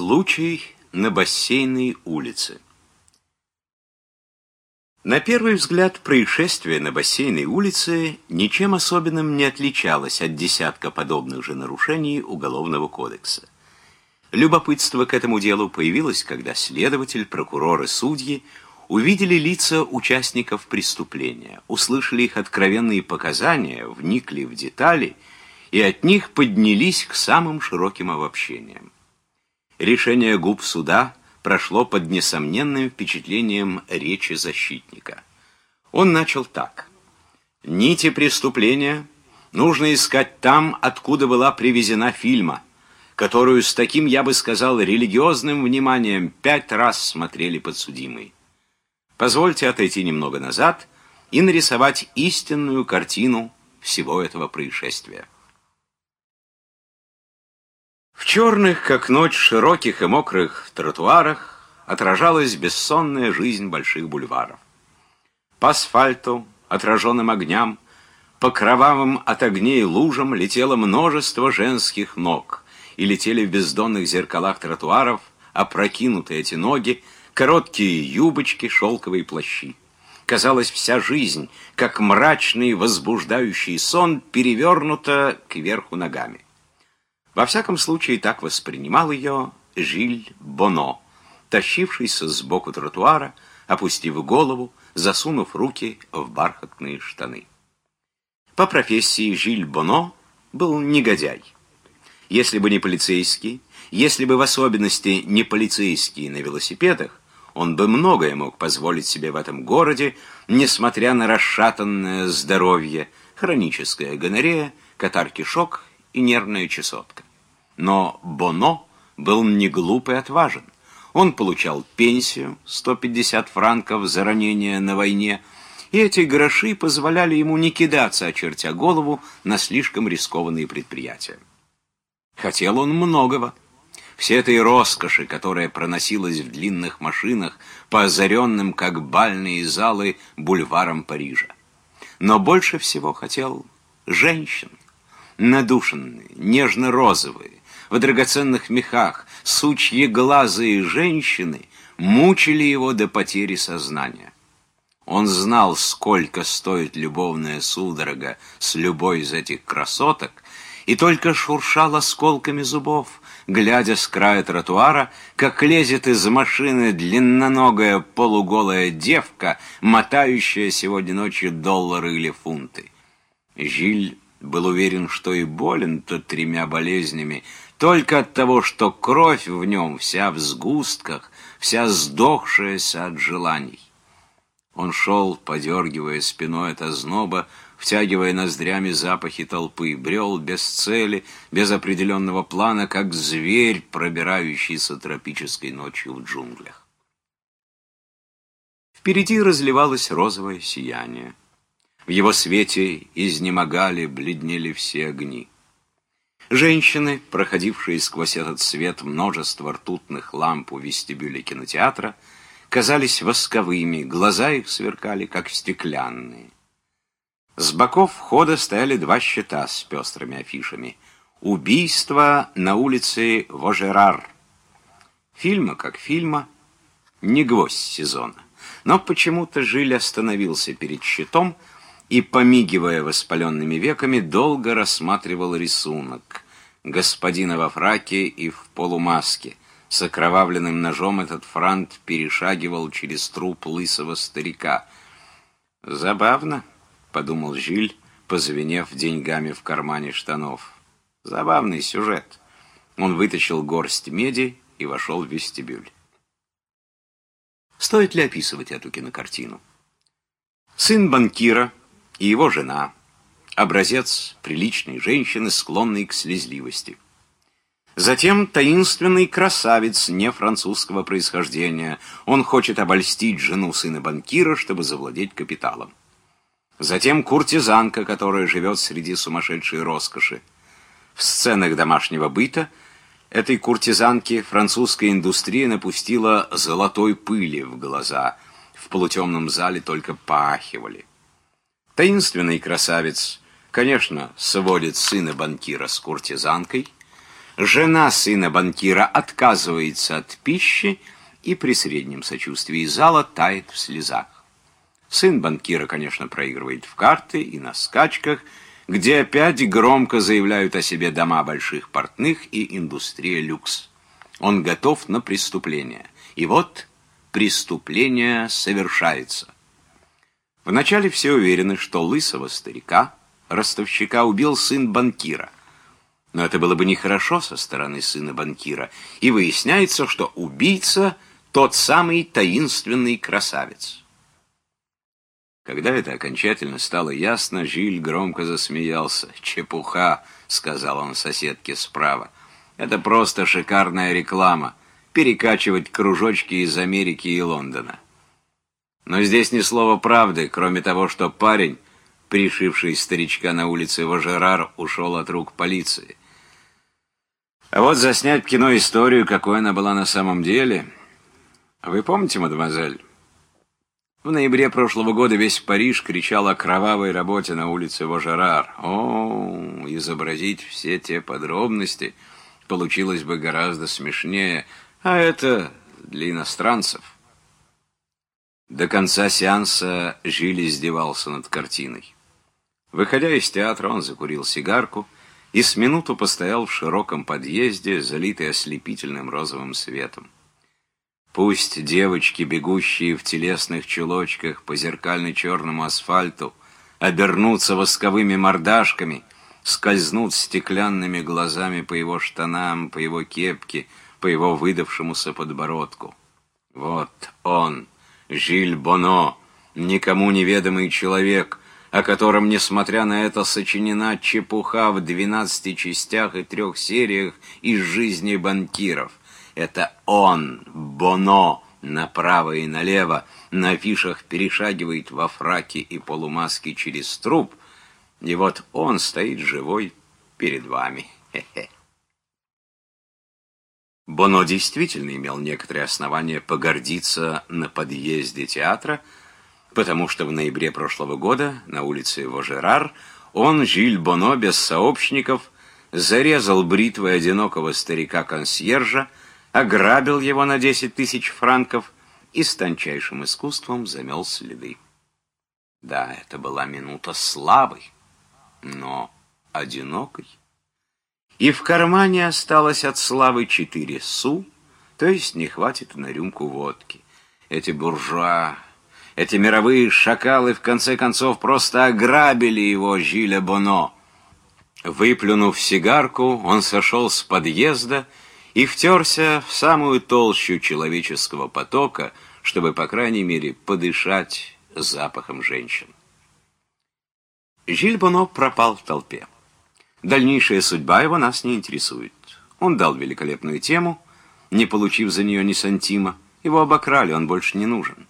Случай на бассейной улице. На первый взгляд происшествие на бассейной улице ничем особенным не отличалось от десятка подобных же нарушений Уголовного кодекса. Любопытство к этому делу появилось, когда следователь, прокурор и судьи увидели лица участников преступления, услышали их откровенные показания, вникли в детали и от них поднялись к самым широким обобщениям. Решение губ суда прошло под несомненным впечатлением речи защитника. Он начал так. «Нити преступления нужно искать там, откуда была привезена фильма, которую с таким, я бы сказал, религиозным вниманием пять раз смотрели подсудимые. Позвольте отойти немного назад и нарисовать истинную картину всего этого происшествия. В черных, как ночь, широких и мокрых тротуарах отражалась бессонная жизнь больших бульваров. По асфальту, отраженным огням, по кровавым от огней лужам летело множество женских ног, и летели в бездонных зеркалах тротуаров, опрокинутые эти ноги, короткие юбочки, шелковые плащи. Казалось, вся жизнь, как мрачный возбуждающий сон, перевернута кверху ногами. Во всяком случае, так воспринимал ее Жиль Боно, тащившийся сбоку тротуара, опустив голову, засунув руки в бархатные штаны. По профессии Жиль Боно был негодяй. Если бы не полицейский, если бы в особенности не полицейские на велосипедах, он бы многое мог позволить себе в этом городе, несмотря на расшатанное здоровье, хроническая гонорея, катар-кишок и нервная чесотка. Но Боно был не глуп и отважен. Он получал пенсию, 150 франков за ранение на войне, и эти гроши позволяли ему не кидаться, очертя голову, на слишком рискованные предприятия. Хотел он многого. Все этой роскоши, которая проносилась в длинных машинах по озаренным, как бальные залы, бульварам Парижа. Но больше всего хотел женщин надушенные, нежно-розовые, в драгоценных мехах, сучьи глазые женщины мучили его до потери сознания. Он знал, сколько стоит любовная судорога с любой из этих красоток, и только шуршал осколками зубов, глядя с края тротуара, как лезет из машины длинноногая полуголая девка, мотающая сегодня ночью доллары или фунты. Жиль был уверен, что и болен тот тремя болезнями, только от того, что кровь в нем вся в сгустках, вся сдохшаяся от желаний. Он шел, подергивая спиной от озноба, втягивая ноздрями запахи толпы, брел без цели, без определенного плана, как зверь, пробирающийся тропической ночью в джунглях. Впереди разливалось розовое сияние. В его свете изнемогали, бледнели все огни. Женщины, проходившие сквозь этот свет множество ртутных ламп у вестибюля кинотеатра, казались восковыми, глаза их сверкали, как стеклянные. С боков входа стояли два щита с пестрыми афишами. «Убийство на улице Вожерар». Фильма как фильма, не гвоздь сезона. Но почему-то Жиль остановился перед щитом, и, помигивая воспаленными веками, долго рассматривал рисунок. Господина во фраке и в полумаске. С окровавленным ножом этот франт перешагивал через труп лысого старика. «Забавно», — подумал Жиль, позвенев деньгами в кармане штанов. «Забавный сюжет». Он вытащил горсть меди и вошел в вестибюль. Стоит ли описывать эту кинокартину? Сын банкира — и его жена, образец приличной женщины, склонной к слезливости. Затем таинственный красавец не французского происхождения. Он хочет обольстить жену сына банкира, чтобы завладеть капиталом. Затем куртизанка, которая живет среди сумасшедшей роскоши. В сценах домашнего быта этой куртизанке французская индустрия напустила золотой пыли в глаза. В полутемном зале только поахивали. Таинственный красавец, конечно, сводит сына банкира с куртизанкой. Жена сына банкира отказывается от пищи и при среднем сочувствии зала тает в слезах. Сын банкира, конечно, проигрывает в карты и на скачках, где опять громко заявляют о себе дома больших портных и индустрия люкс. Он готов на преступление. И вот преступление совершается. Вначале все уверены, что лысого старика, ростовщика, убил сын банкира. Но это было бы нехорошо со стороны сына банкира. И выясняется, что убийца — тот самый таинственный красавец. Когда это окончательно стало ясно, Жиль громко засмеялся. «Чепуха», — сказал он соседке справа. «Это просто шикарная реклама. Перекачивать кружочки из Америки и Лондона». Но здесь ни слова правды, кроме того, что парень, пришивший старичка на улице Важерар, ушел от рук полиции. А вот заснять в кино историю, какой она была на самом деле... Вы помните, мадемуазель? В ноябре прошлого года весь Париж кричал о кровавой работе на улице Важерар. О, изобразить все те подробности получилось бы гораздо смешнее, а это для иностранцев. До конца сеанса Жиль издевался над картиной. Выходя из театра, он закурил сигарку и с минуту постоял в широком подъезде, залитый ослепительным розовым светом. Пусть девочки, бегущие в телесных чулочках по зеркально-черному асфальту, обернутся восковыми мордашками, скользнут стеклянными глазами по его штанам, по его кепке, по его выдавшемуся подбородку. Вот он, Жиль Боно, никому неведомый человек, о котором, несмотря на это, сочинена чепуха в двенадцати частях и трех сериях из жизни банкиров. Это он, Боно, направо и налево, на афишах перешагивает во фраке и полумаске через труп, и вот он стоит живой перед вами. Хе -хе. Боно действительно имел некоторые основания погордиться на подъезде театра, потому что в ноябре прошлого года на улице Вожерар он, Жиль Боно, без сообщников, зарезал бритвой одинокого старика-консьержа, ограбил его на 10 тысяч франков и с тончайшим искусством замел следы. Да, это была минута славы, но одинокой. И в кармане осталось от славы четыре су, то есть не хватит на рюмку водки. Эти буржуа, эти мировые шакалы в конце концов просто ограбили его Жиля Боно. Выплюнув сигарку, он сошел с подъезда и втерся в самую толщу человеческого потока, чтобы, по крайней мере, подышать запахом женщин. Жиль Боно пропал в толпе. Дальнейшая судьба его нас не интересует. Он дал великолепную тему, не получив за нее ни сантима. Его обокрали, он больше не нужен.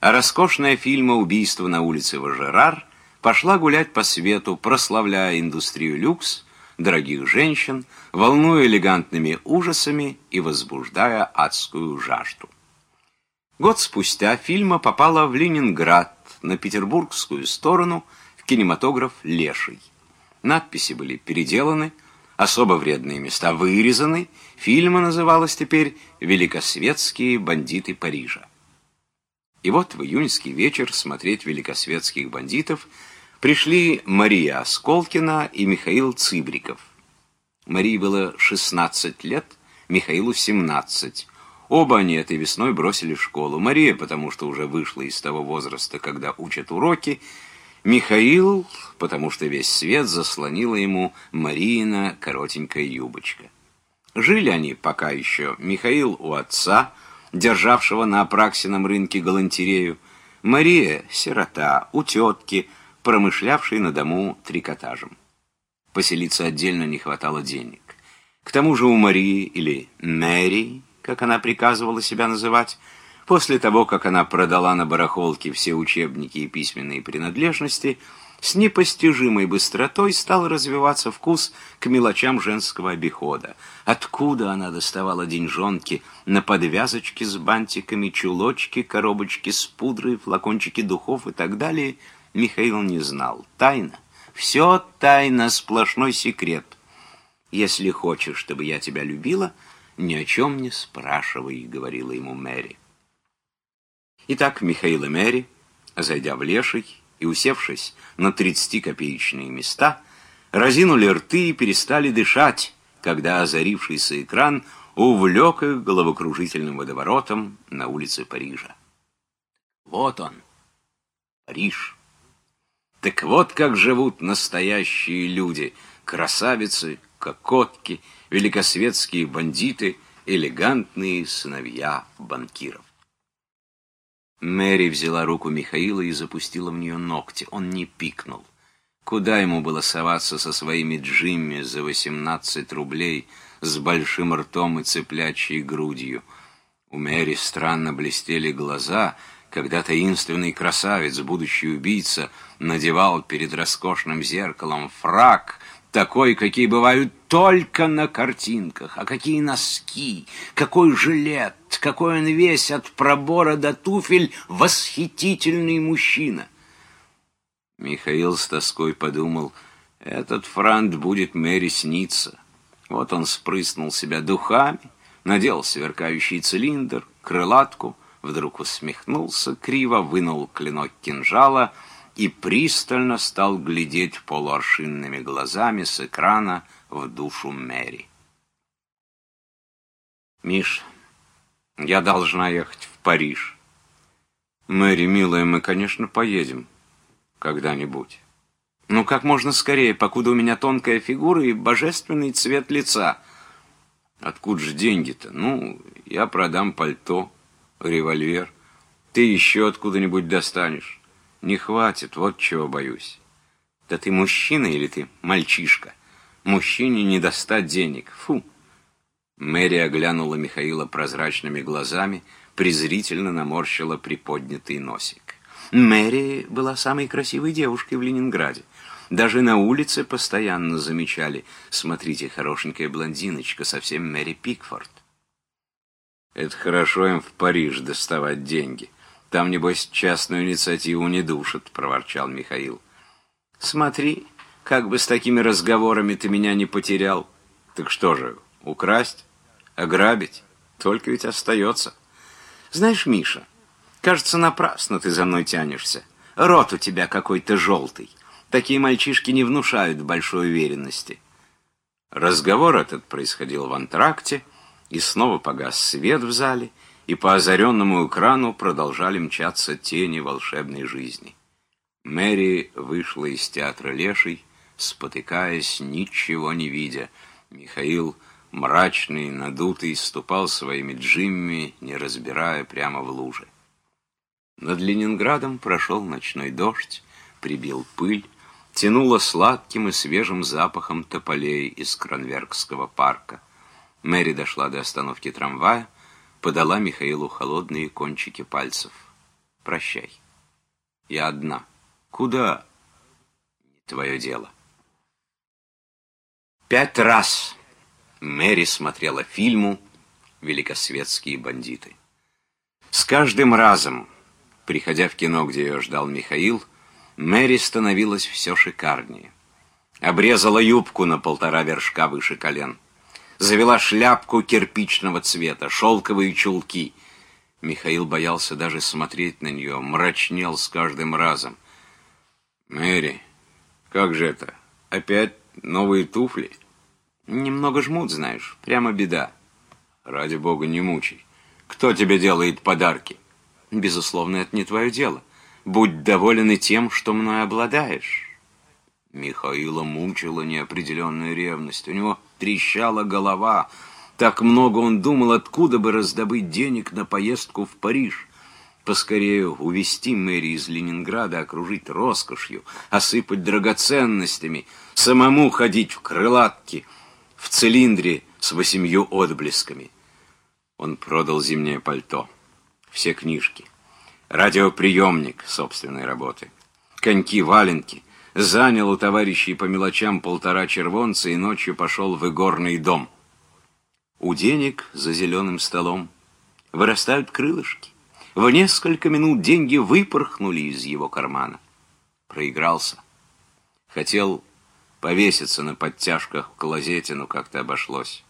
А роскошная фильма «Убийство на улице Важерар» пошла гулять по свету, прославляя индустрию люкс, дорогих женщин, волнуя элегантными ужасами и возбуждая адскую жажду. Год спустя фильма попала в Ленинград, на петербургскую сторону, в кинематограф «Леший». Надписи были переделаны, особо вредные места вырезаны, фильма называлась теперь «Великосветские бандиты Парижа». И вот в июньский вечер смотреть великосветских бандитов – пришли Мария Осколкина и Михаил Цыбриков. Марии было 16 лет, Михаилу 17. Оба они этой весной бросили школу. Мария, потому что уже вышла из того возраста, когда учат уроки, Михаил, потому что весь свет заслонила ему Марина коротенькая юбочка. Жили они пока еще Михаил у отца, державшего на Апраксином рынке галантерею, Мария, сирота, у тетки, промышлявший на дому трикотажем. Поселиться отдельно не хватало денег. К тому же у Марии, или Мэри, как она приказывала себя называть, после того, как она продала на барахолке все учебники и письменные принадлежности, с непостижимой быстротой стал развиваться вкус к мелочам женского обихода. Откуда она доставала деньжонки на подвязочки с бантиками, чулочки, коробочки с пудрой, флакончики духов и так далее – Михаил не знал. Тайна. Все тайна, сплошной секрет. Если хочешь, чтобы я тебя любила, ни о чем не спрашивай, — говорила ему Мэри. Итак, Михаил и Мэри, зайдя в леший и усевшись на тридцатикопеечные места, разинули рты и перестали дышать, когда озарившийся экран увлек их головокружительным водоворотом на улице Парижа. Вот он, Париж. Так вот как живут настоящие люди, красавицы, кокотки, великосветские бандиты, элегантные сыновья банкиров. Мэри взяла руку Михаила и запустила в нее ногти. Он не пикнул. Куда ему было соваться со своими Джимми за 18 рублей с большим ртом и цыплячьей грудью? У Мэри странно блестели глаза, когда таинственный красавец, будущий убийца, надевал перед роскошным зеркалом фрак — такой, какие бывают только на картинках. А какие носки, какой жилет, какой он весь от пробора до туфель восхитительный мужчина. Михаил с тоской подумал, этот франт будет Мэри сниться. Вот он спрыснул себя духами, надел сверкающий цилиндр, крылатку, вдруг усмехнулся криво, вынул клинок кинжала — и пристально стал глядеть полуоршинными глазами с экрана в душу Мэри. «Миш, я должна ехать в Париж. Мэри, милая, мы, конечно, поедем когда-нибудь. Ну, как можно скорее, покуда у меня тонкая фигура и божественный цвет лица. Откуда же деньги-то? Ну, я продам пальто, револьвер. Ты еще откуда-нибудь достанешь». Не хватит, вот чего боюсь. Да ты мужчина или ты мальчишка? Мужчине не достать денег. Фу. Мэри оглянула Михаила прозрачными глазами, презрительно наморщила приподнятый носик. Мэри была самой красивой девушкой в Ленинграде. Даже на улице постоянно замечали. Смотрите, хорошенькая блондиночка, совсем Мэри Пикфорд. Это хорошо им в Париж доставать деньги. Там, небось, частную инициативу не душат, проворчал Михаил. Смотри, как бы с такими разговорами ты меня не потерял. Так что же, украсть? Ограбить? Только ведь остается. Знаешь, Миша, кажется, напрасно ты за мной тянешься. Рот у тебя какой-то желтый. Такие мальчишки не внушают большой уверенности. Разговор этот происходил в антракте, и снова погас свет в зале, и по озаренному экрану продолжали мчаться тени волшебной жизни. Мэри вышла из театра Леший, спотыкаясь, ничего не видя. Михаил, мрачный, надутый, ступал своими джимми, не разбирая прямо в луже. Над Ленинградом прошел ночной дождь, прибил пыль, тянуло сладким и свежим запахом тополей из Кронверкского парка. Мэри дошла до остановки трамвая, подала Михаилу холодные кончики пальцев. «Прощай. Я одна. Куда?» «Не твое дело». Пять раз Мэри смотрела фильму «Великосветские бандиты». С каждым разом, приходя в кино, где ее ждал Михаил, Мэри становилась все шикарнее. Обрезала юбку на полтора вершка выше колен завела шляпку кирпичного цвета, шелковые чулки. Михаил боялся даже смотреть на нее, мрачнел с каждым разом. «Мэри, как же это? Опять новые туфли?» «Немного жмут, знаешь, прямо беда». «Ради бога, не мучай. Кто тебе делает подарки?» «Безусловно, это не твое дело. Будь доволен и тем, что мной обладаешь». Михаила мучила неопределенная ревность. У него трещала голова. Так много он думал, откуда бы раздобыть денег на поездку в Париж. Поскорее увезти Мэри из Ленинграда, окружить роскошью, осыпать драгоценностями, самому ходить в крылатке, в цилиндре с восемью отблесками. Он продал зимнее пальто, все книжки, радиоприемник собственной работы, коньки-валенки — занял у товарищей по мелочам полтора червонца и ночью пошел в игорный дом. У денег за зеленым столом вырастают крылышки. В несколько минут деньги выпорхнули из его кармана. Проигрался. Хотел повеситься на подтяжках в клозете, но как-то обошлось.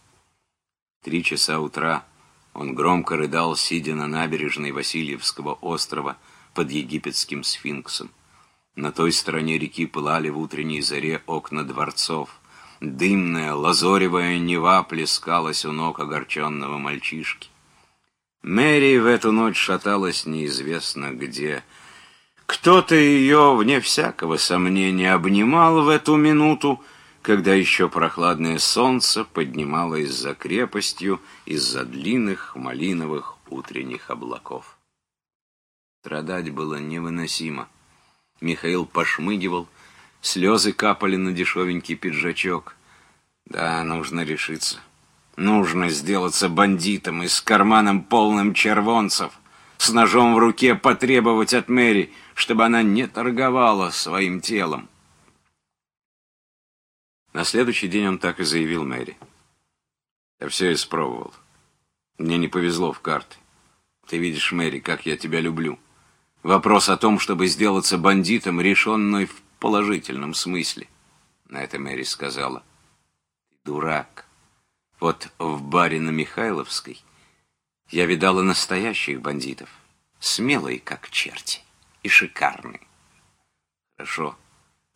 Три часа утра он громко рыдал, сидя на набережной Васильевского острова под египетским сфинксом. На той стороне реки пылали в утренней заре окна дворцов. Дымная, лазоревая нева плескалась у ног огорченного мальчишки. Мэри в эту ночь шаталась неизвестно где — кто-то ее, вне всякого сомнения, обнимал в эту минуту, когда еще прохладное солнце поднималось за крепостью из-за длинных малиновых утренних облаков. Страдать было невыносимо. Михаил пошмыгивал, слезы капали на дешевенький пиджачок. Да, нужно решиться. Нужно сделаться бандитом и с карманом полным червонцев — с ножом в руке потребовать от Мэри, чтобы она не торговала своим телом. На следующий день он так и заявил Мэри. Я все испробовал. Мне не повезло в карты. Ты видишь, Мэри, как я тебя люблю. Вопрос о том, чтобы сделаться бандитом, решен в положительном смысле. На это Мэри сказала. Дурак. Вот в баре на Михайловской я видала настоящих бандитов, смелые, как черти, и шикарные. Хорошо,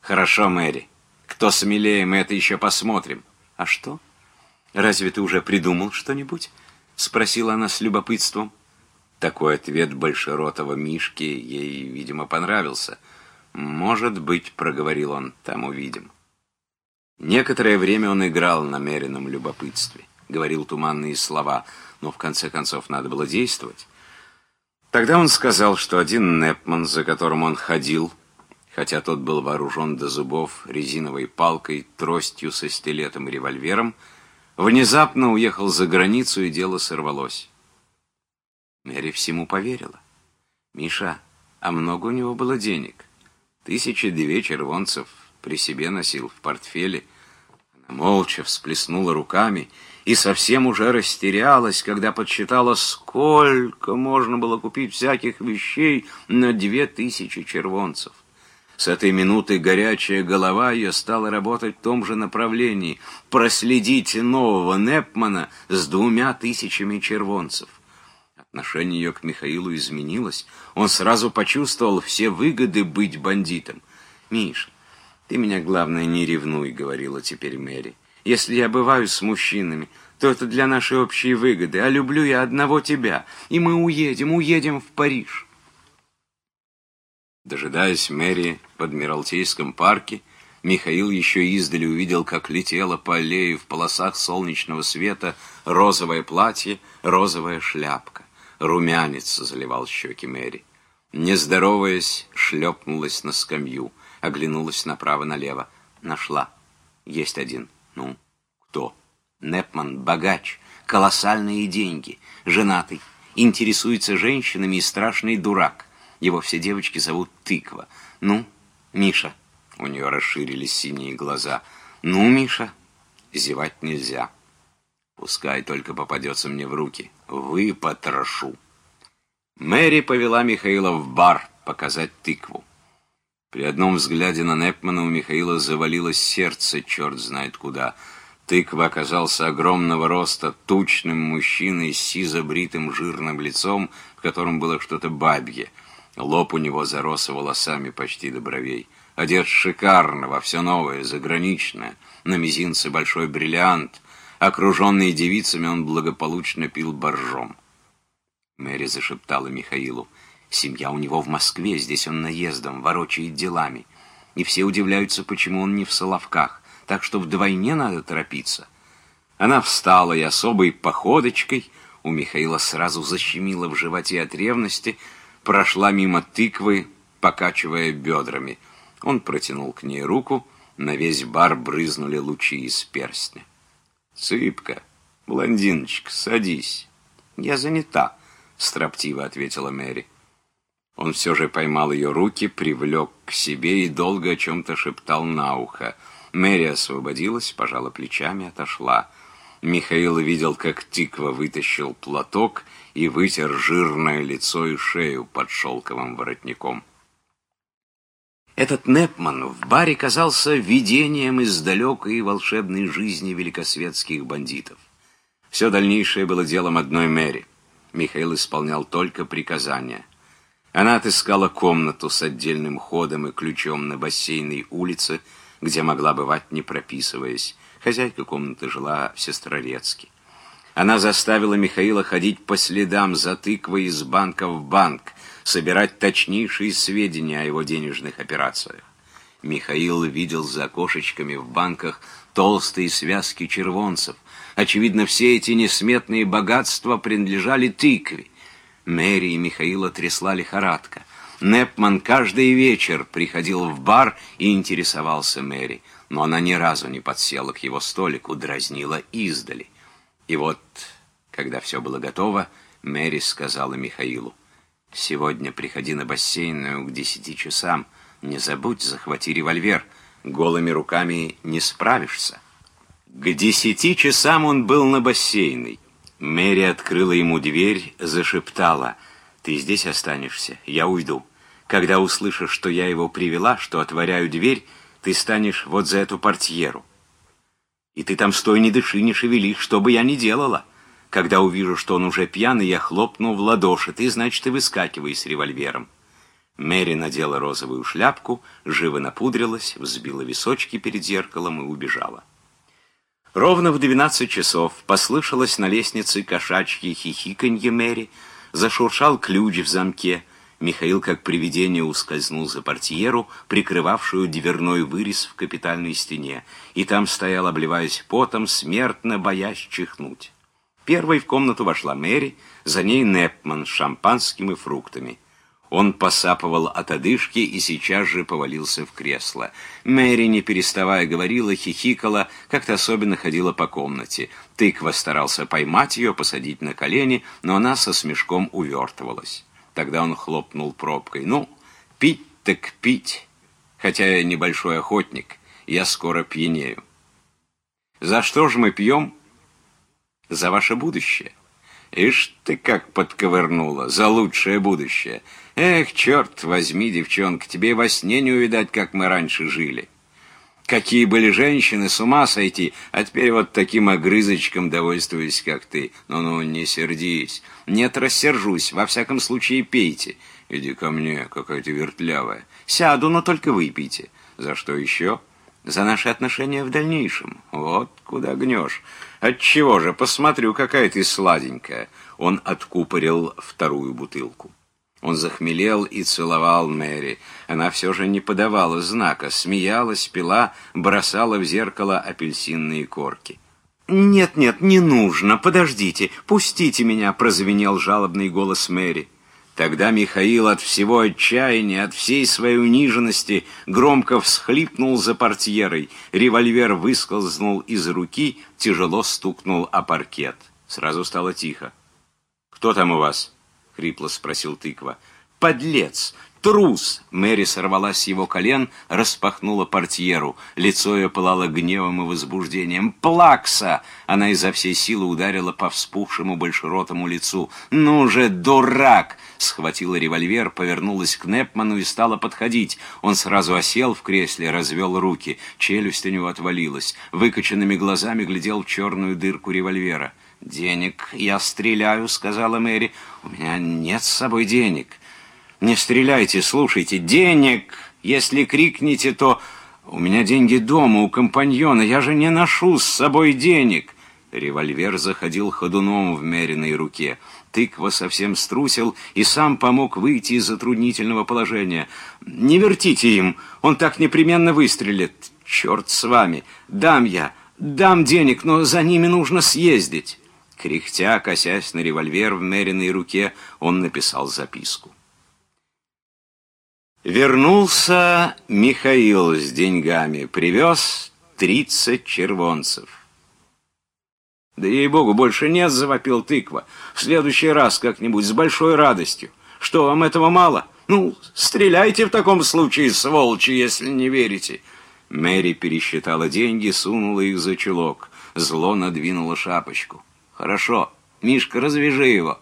хорошо, Мэри. Кто смелее, мы это еще посмотрим. А что? Разве ты уже придумал что-нибудь? Спросила она с любопытством. Такой ответ большеротого Мишки ей, видимо, понравился. «Может быть», — проговорил он, — «там увидим». Некоторое время он играл на меренном любопытстве, говорил туманные слова — но в конце концов надо было действовать. Тогда он сказал, что один Непман, за которым он ходил, хотя тот был вооружен до зубов резиновой палкой, тростью со стилетом и револьвером, внезапно уехал за границу, и дело сорвалось. Мэри всему поверила. «Миша, а много у него было денег? Тысячи две червонцев при себе носил в портфеле». Она молча всплеснула руками и совсем уже растерялась, когда подсчитала, сколько можно было купить всяких вещей на две тысячи червонцев. С этой минуты горячая голова ее стала работать в том же направлении — проследить нового Непмана с двумя тысячами червонцев. Отношение ее к Михаилу изменилось. Он сразу почувствовал все выгоды быть бандитом. «Миш, ты меня, главное, не ревнуй», — говорила теперь Мэри. Если я бываю с мужчинами, то это для нашей общей выгоды, а люблю я одного тебя, и мы уедем, уедем в Париж. Дожидаясь Мэри в Адмиралтейском парке, Михаил еще издали увидел, как летело по аллее в полосах солнечного света розовое платье, розовая шляпка. Румянец заливал щеки Мэри. Не здороваясь, шлепнулась на скамью, оглянулась направо-налево. Нашла. Есть один. Ну, кто? Непман, богач, колоссальные деньги, женатый, интересуется женщинами и страшный дурак. Его все девочки зовут Тыква. Ну, Миша. У нее расширились синие глаза. Ну, Миша, зевать нельзя. Пускай только попадется мне в руки. Выпотрошу. Мэри повела Михаила в бар показать тыкву. При одном взгляде на Непмана у Михаила завалилось сердце, черт знает куда. Тыква оказался огромного роста, тучным мужчиной с сизо-бритым жирным лицом, в котором было что-то бабье. Лоб у него зарос волосами почти до бровей. Одет шикарно, во все новое, заграничное. На мизинце большой бриллиант. Окруженный девицами, он благополучно пил боржом. Мэри зашептала Михаилу. Семья у него в Москве, здесь он наездом, ворочает делами. И все удивляются, почему он не в Соловках, так что вдвойне надо торопиться. Она встала и особой походочкой, у Михаила сразу защемило в животе от ревности, прошла мимо тыквы, покачивая бедрами. Он протянул к ней руку, на весь бар брызнули лучи из перстня. «Цыпка, блондиночка, садись». «Я занята», — строптиво ответила Мэри. Он все же поймал ее руки, привлек к себе и долго о чем-то шептал на ухо. Мэри освободилась, пожала плечами, отошла. Михаил видел, как тыква вытащил платок и вытер жирное лицо и шею под шелковым воротником. Этот Непман в баре казался видением из далекой волшебной жизни великосветских бандитов. Все дальнейшее было делом одной Мэри. Михаил исполнял только приказания. Она отыскала комнату с отдельным ходом и ключом на бассейной улице, где могла бывать, не прописываясь. Хозяйка комнаты жила в Сестрорецке. Она заставила Михаила ходить по следам за тыквой из банка в банк, собирать точнейшие сведения о его денежных операциях. Михаил видел за окошечками в банках толстые связки червонцев. Очевидно, все эти несметные богатства принадлежали тыкве. Мэри и Михаила трясла лихорадка. Непман каждый вечер приходил в бар и интересовался Мэри, но она ни разу не подсела к его столику, дразнила издали. И вот, когда все было готово, Мэри сказала Михаилу, Сегодня приходи на бассейную к десяти часам. Не забудь, захвати револьвер. Голыми руками не справишься. К десяти часам он был на бассейной. Мэри открыла ему дверь, зашептала. «Ты здесь останешься, я уйду. Когда услышишь, что я его привела, что отворяю дверь, ты станешь вот за эту портьеру. И ты там стой, не дыши, не шевелись, что бы я ни делала». Когда увижу, что он уже пьяный, я хлопну в ладоши. Ты, значит, и выскакивай с револьвером. Мэри надела розовую шляпку, живо напудрилась, взбила височки перед зеркалом и убежала. Ровно в двенадцать часов послышалось на лестнице кошачье хихиканье Мэри, зашуршал ключ в замке. Михаил, как привидение, ускользнул за портьеру, прикрывавшую дверной вырез в капитальной стене, и там стоял, обливаясь потом, смертно боясь чихнуть. Первой в комнату вошла Мэри, за ней Непман с шампанским и фруктами. Он посапывал от одышки и сейчас же повалился в кресло. Мэри, не переставая, говорила, хихикала, как-то особенно ходила по комнате. Тыква старался поймать ее, посадить на колени, но она со смешком увертывалась. Тогда он хлопнул пробкой. «Ну, пить так пить, хотя я небольшой охотник, я скоро пьянею». «За что же мы пьем?» За ваше будущее. Ишь ты как подковырнула, за лучшее будущее. Эх, черт возьми, девчонка, тебе во сне не увидать, как мы раньше жили. Какие были женщины, с ума сойти, а теперь вот таким огрызочком довольствуюсь, как ты. Ну-ну, не сердись. Нет, рассержусь, во всяком случае пейте. Иди ко мне, какая ты вертлявая. Сяду, но только выпейте. За что еще? За наши отношения в дальнейшем. Вот куда гнешь. Отчего же, посмотрю, какая ты сладенькая. Он откупорил вторую бутылку. Он захмелел и целовал Мэри. Она все же не подавала знака, смеялась, пила, бросала в зеркало апельсинные корки. «Нет-нет, не нужно, подождите, пустите меня», — прозвенел жалобный голос Мэри. Тогда Михаил от всего отчаяния, от всей своей униженности громко всхлипнул за портьерой. Револьвер выскользнул из руки, тяжело стукнул о паркет. Сразу стало тихо. «Кто там у вас?» — хрипло спросил тыква. «Подлец! «Трус!» Мэри сорвалась с его колен, распахнула портьеру. Лицо ее пылало гневом и возбуждением. «Плакса!» Она изо всей силы ударила по вспухшему большеротому лицу. «Ну же, дурак!» Схватила револьвер, повернулась к Непману и стала подходить. Он сразу осел в кресле, развел руки. Челюсть у него отвалилась. Выкоченными глазами глядел в черную дырку револьвера. «Денег я стреляю», — сказала Мэри. «У меня нет с собой денег». Не стреляйте, слушайте, денег! Если крикнете, то... У меня деньги дома, у компаньона, я же не ношу с собой денег. Револьвер заходил ходуном в меренной руке. Тыква совсем струсил и сам помог выйти из затруднительного положения. «Не вертите им, он так непременно выстрелит. Черт с вами, дам я, дам денег, но за ними нужно съездить». Кряхтя, косясь на револьвер в меренной руке, он написал записку. Вернулся Михаил с деньгами, привез тридцать червонцев. «Да ей-богу, больше нет!» — завопил тыква. «В следующий раз как-нибудь с большой радостью. Что, вам этого мало? Ну, стреляйте в таком случае, сволочи, если не верите!» Мэри пересчитала деньги, сунула их за чулок. Зло надвинула шапочку. «Хорошо, Мишка, развяжи его.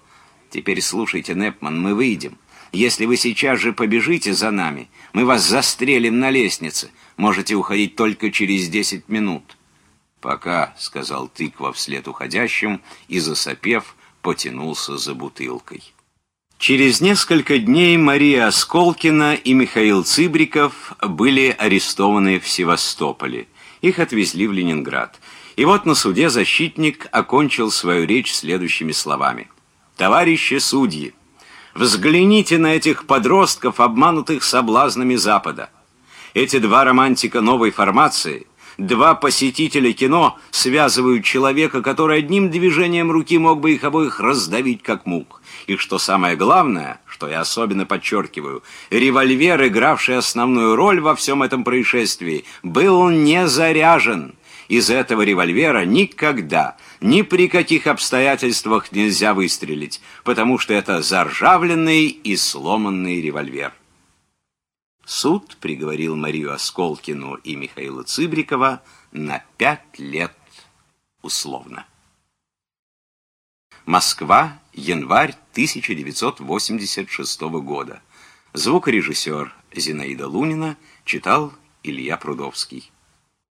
Теперь слушайте, Непман, мы выйдем. Если вы сейчас же побежите за нами, мы вас застрелим на лестнице. Можете уходить только через десять минут». «Пока», — сказал тыква вслед уходящим и, засопев, потянулся за бутылкой. Через несколько дней Мария Осколкина и Михаил Цыбриков были арестованы в Севастополе. Их отвезли в Ленинград. И вот на суде защитник окончил свою речь следующими словами. «Товарищи судьи, взгляните на этих подростков, обманутых соблазнами Запада. Эти два романтика новой формации, два посетителя кино связывают человека, который одним движением руки мог бы их обоих раздавить, как мух. И что самое главное, что я особенно подчеркиваю, револьвер, игравший основную роль во всем этом происшествии, был не заряжен. Из этого револьвера никогда, ни при каких обстоятельствах нельзя выстрелить, потому что это заржавленный и сломанный револьвер. Суд приговорил Марию Осколкину и Михаила Цыбрикова на пять лет условно. Москва, январь 1986 года. Звукорежиссер Зинаида Лунина читал Илья Прудовский.